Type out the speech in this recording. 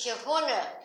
结婚了